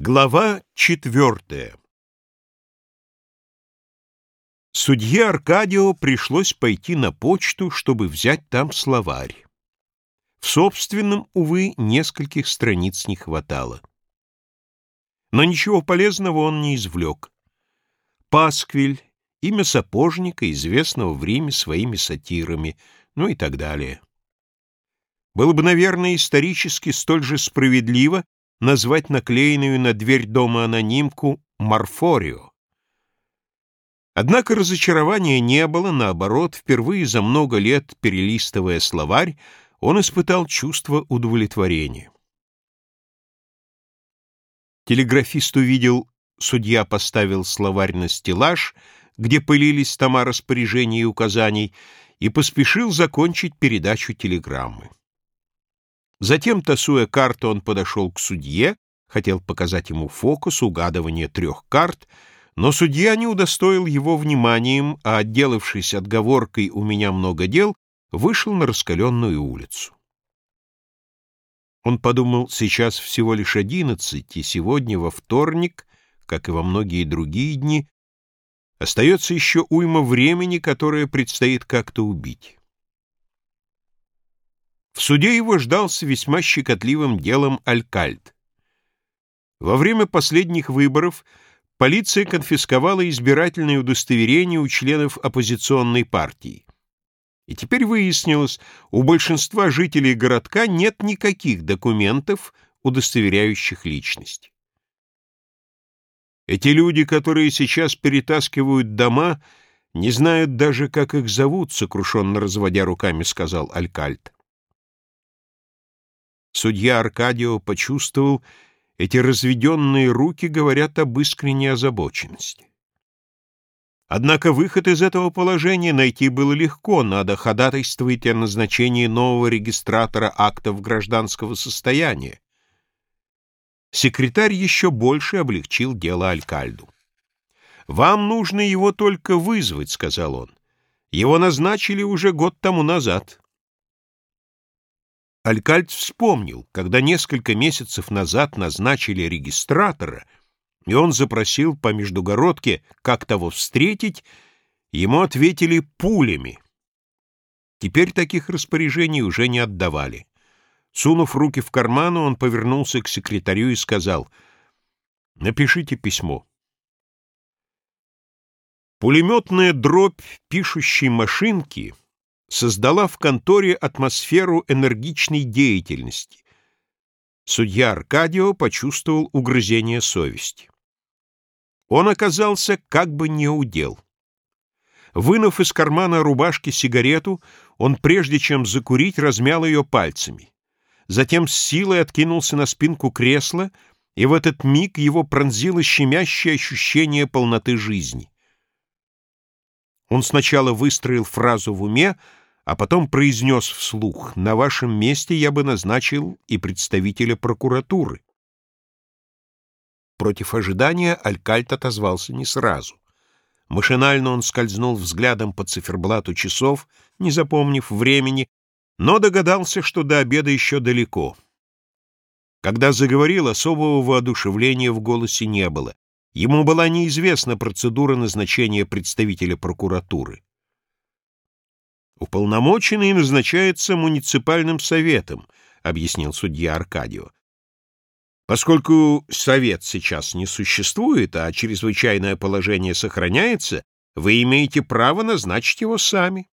Глава четвертая Судье Аркадио пришлось пойти на почту, чтобы взять там словарь. В собственном, увы, нескольких страниц не хватало. Но ничего полезного он не извлек. Пасквиль, имя сапожника, известного в Риме своими сатирами, ну и так далее. Было бы, наверное, исторически столь же справедливо, назвать наклеенную на дверь дома анонимку «Марфорио». Однако разочарования не было, наоборот, впервые за много лет, перелистывая словарь, он испытал чувство удовлетворения. Телеграфист увидел, судья поставил словарь на стеллаж, где пылились тома распоряжений и указаний, и поспешил закончить передачу телеграммы. Затем, тасуя карту, он подошел к судье, хотел показать ему фокус угадывания трех карт, но судья не удостоил его вниманием, а, отделавшись отговоркой «у меня много дел», вышел на раскаленную улицу. Он подумал, сейчас всего лишь одиннадцать, и сегодня, во вторник, как и во многие другие дни, остается еще уйма времени, которое предстоит как-то убить. В суде его ждался весьма щекотливым делом Алькальд. Во время последних выборов полиция конфисковала избирательные удостоверения у членов оппозиционной партии. И теперь выяснилось, у большинства жителей городка нет никаких документов, удостоверяющих личность. Эти люди, которые сейчас перетаскивают дома, не знают даже, как их зовут, сокрушенно разводя руками, сказал Алькальд. Судья Аркадио почувствовал, эти разведенные руки говорят об искренней озабоченности. Однако выход из этого положения найти было легко, надо ходатайствовать о назначении нового регистратора актов гражданского состояния. Секретарь еще больше облегчил дело Алькальду. «Вам нужно его только вызвать», — сказал он. «Его назначили уже год тому назад». Алькальд вспомнил, когда несколько месяцев назад назначили регистратора, и он запросил по междугородке, как того встретить, ему ответили пулями. Теперь таких распоряжений уже не отдавали. Сунув руки в карманы, он повернулся к секретарю и сказал, «Напишите письмо». Пулеметная дробь пишущей машинки — создала в конторе атмосферу энергичной деятельности. Судья Аркадио почувствовал угрызение совести. Он оказался как бы неудел. Вынув из кармана рубашки сигарету, он, прежде чем закурить, размял ее пальцами. Затем с силой откинулся на спинку кресла, и в этот миг его пронзило щемящее ощущение полноты жизни. Он сначала выстроил фразу в уме, а потом произнес вслух, «На вашем месте я бы назначил и представителя прокуратуры». Против ожидания Алькальт отозвался не сразу. Машинально он скользнул взглядом по циферблату часов, не запомнив времени, но догадался, что до обеда еще далеко. Когда заговорил, особого воодушевления в голосе не было. Ему была неизвестна процедура назначения представителя прокуратуры. «Уполномоченный назначается муниципальным советом», — объяснил судья Аркадио. «Поскольку совет сейчас не существует, а чрезвычайное положение сохраняется, вы имеете право назначить его сами».